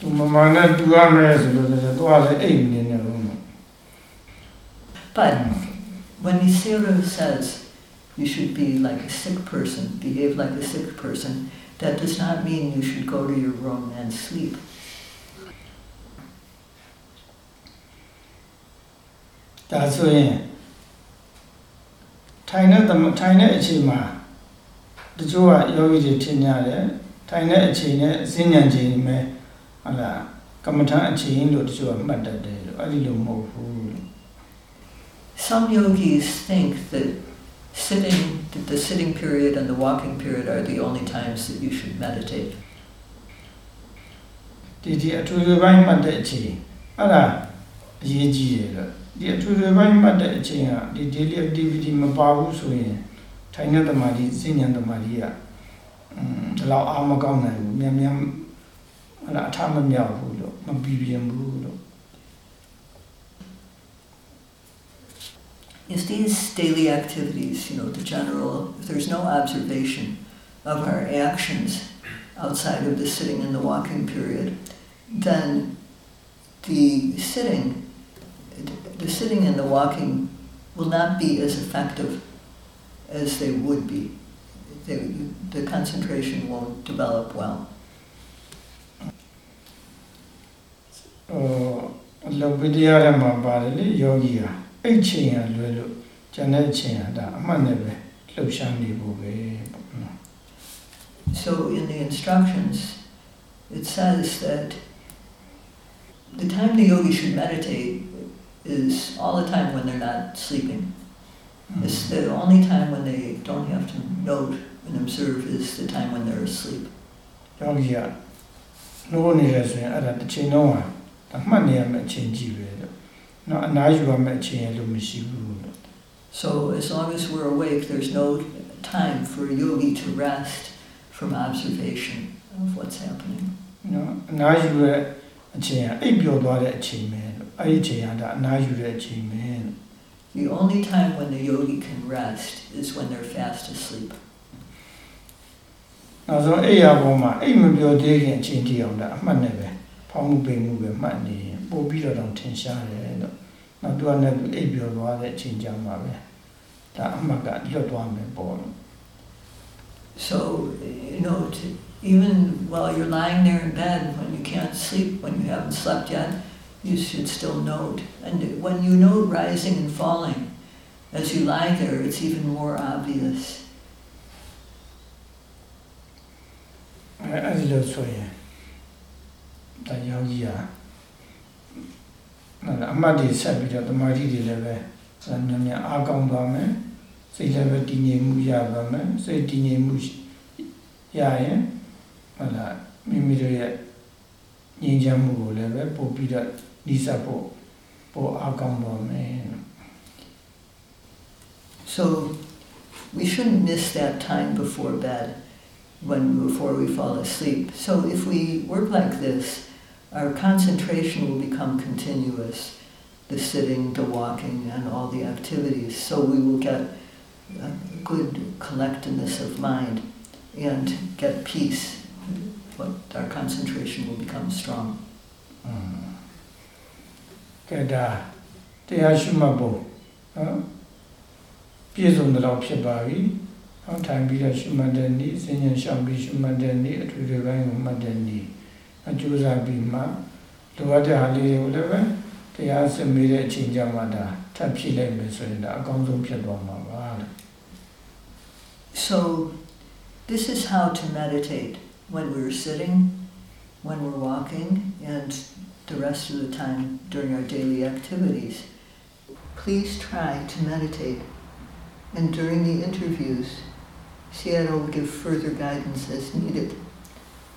လူမမာနဲ့တူရမယ်ဆိုလို့လည်းသွားလည်းအိမ်နေနေလို့ But when Nisera says you should be like a sick person, behave like a sick person, that does not mean you should go to your room and sleep. ဒါဆိုရင်ထိုင်တဲ့သမထိုင်တဲ့အချိန်မှာတချို့ကယောဂီတွေထင်ကြတယ်ထိုင်တဲ့အချိန်နဲ့ဈဉ္ဉံချိန်ပဲ ဟုတ်လားကမ္မထာအချိန်လို့တချို့ကမှတ်တတ်တယ်လို့အဲ့ဒီလိုမဟုတ်ဘူးလို့ Some yogis think that sitting, that the sitting period and the walking period are the only times that you should meditate. ဒီဒီအထူးထူးပိုင်းမှတ်တဲ့အချိန်အဲ့ဒါအရေးကြီးတယ်လို့ဒီအထူးထူးပိုင်းမှတ်တဲ့အချိန်ကဒီ daily activity မပါဘူးဆိုရင်ထိုင်တဲ့တမာတိဈဉ္ဉံတမာတိကအင်းဒီလောက်အားမကောင်းနိုင်ဘူးမြန်မြန် ဟုတ်လားအထမမြောက်ဘူးလို့မပြီးပြင်းဘူးလို့ Is these daily activities, you know, the general, if there's no observation of our actions outside of the sitting and the walking period, then the sitting, the sitting and the walking will not be as effective as they would be. They, the concentration won't develop well. ဟိုလောကတရားထဲမှာပါတယ်လေယောဂီဟာအဲ့ချိန်ဟာလွယ်လို့ကျန်တဲ့ချိန်ဟာဒါအမှတ်နဲ့ပဲလှုပ်ရှားနေဖို့ပဲပေါ့နော် So in the instructions, it says that the time the yogi should meditate is all the time when they're not sleeping. It's the only time when they don't have to note and observe is the time when they're asleep. ယောဂီကလို့နေရဆိုရင်အဲ့ဒါတစ်ချိန်လုံးဟာ အမှတ်နေရမယ့်အချိန်ကြီးပဲလို့နော်အနားယူရမယ့်အချိန်ရလို့မရှိဘူးလို့ So as long as we're awake, there's no time for a yogi to rest from observation of what's happening. နော်အနားယူရဲ့အချိန်ကအိပ်ပျော်သွားတဲ့အချိန်ပဲလို့အဲ့ဒီအချိန်ကဒါအနားယူတဲ့အချိန်ပဲလို့ The only time when the yogi can rest is when they're fast asleep. နောက်ဆုံးအိပ်ရာပေါ်မှာအိပ်မပျော်သေးခင်အချိန်ထိအောင်ဒါအမှတ်နဲ့ပဲ ဖောင်းမှုပိန်မှုပဲမှတ်နေရင်ပို့ပြီးတော့တော့ထင်ရှားတယ်လို့နောက်သူကလည်းသူအိပ်ပျော်သွားတဲ့အချိန်ကြမှာပဲဒါအမှတ်ကလွတ်သွားမယ်ပေါ့လို့ So, you know, to, even while you're lying there in bed, when you can't sleep, when you haven't slept yet, you should still note. And when you note rising and falling, as you lie there, it's even more obvious. အဲအဲ့ဒီလိုဆိုရင် ဒါယောဂီဟာနော်အမှတ်တွေဆက်ပြီးတော့တမာတိတွေလည်းပဲအဲညံ့ညံ့အားကောင်းသွားမယ်စိတ်လည်းပဲတည်ငြိမ်မှုရသွားမယ်စိတ်တည်ငြိမ်မှု ရရင်ဟုတ်လားမိမိတို့ရဲ့ငြိမ်းချမ်းမှုကိုလည်းပဲပို့ပြီးတော့နှိစပ်ဖို့ပို့အကောင်းပါမယ် So we shouldn't miss that time before bed when before we fall asleep. So if we work like this, our concentration will become continuous, the sitting, the walking, and all the activities. So we will get a good collectedness of mind and get peace. But our concentration will become strong. ကဲဒါတရားရှိမှတ်ဖို့နော်ပြည့်စုံတော့ဖြစ်ပါပြီ။ဟောထိုင်ပြီးတော့ရှိမှတ်တဲ့နေ့စဉ်ရင်ရှောင်ပြီးရှိမှတ်တဲ့နေ့အထွေထွေပိုင်းကိုမှတ်တဲ့နေ့ so this is how to meditate when we're sitting when we're walking and the rest of the time during our daily activities. Please try to meditate. And during the interviews Sayadaw will give further guidance as needed.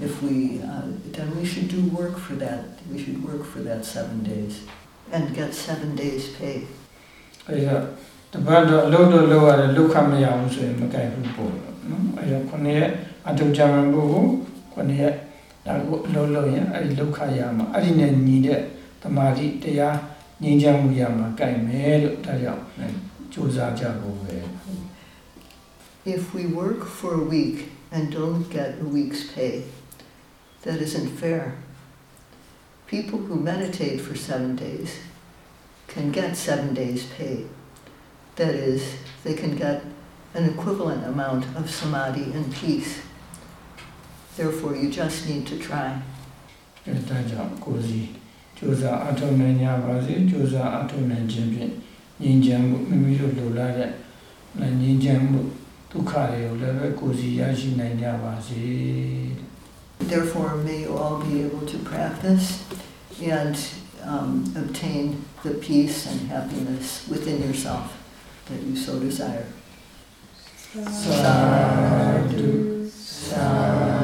if we, uh, then we should do work for that. We should work for that seven days and get seven days pay. အဲဒါတပတ်တော့အလုပ်တော့လုပ်ရတယ်လှုပ်ခမရအောင်ဆိုရင်မကြိုက်ဘူးပေါ့နော်အဲဒါခုနှစ်ရက်အတုကြံပုဂ္ဂိုလ်ခုနှစ်ရက်ဒါကိုအလုပ်လုပ်ရင်အဲ့ဒီလှုပ်ခရမှာအဲ့ဒီနဲ့ညီတဲ့တမာတိတရားငြိမ်းချမ်းမှုရမှာကြိုက်မယ်လို့ဒါကြောင့်စူးစမ်းကြဖို့ပဲ If we work for a week and don't get a week's pay, that isn't fair. People who meditate for seven days can get seven days' pay. That is, they can get an equivalent amount of samadhi and peace. Therefore, you just need to try. အဲဒါကြောင့်ကိုယ်စီစူးစမ်းအထောက်နိုင်ကြပါစေစူးစမ်းအထောက်နိုင်ခြင်းဖြင့်ငြိမ်းချမ်းမှုမိမိတို့လိုလားတဲ့ငြိမ်းချမ်းမှုဒုက္ခတွေကိုလည်းပဲကိုယ်စီရရှိနိုင်ကြပါစေ Therefore, may you all be able to practice and um, obtain the peace and happiness within yourself that you so desire. Sadhu, sadhu.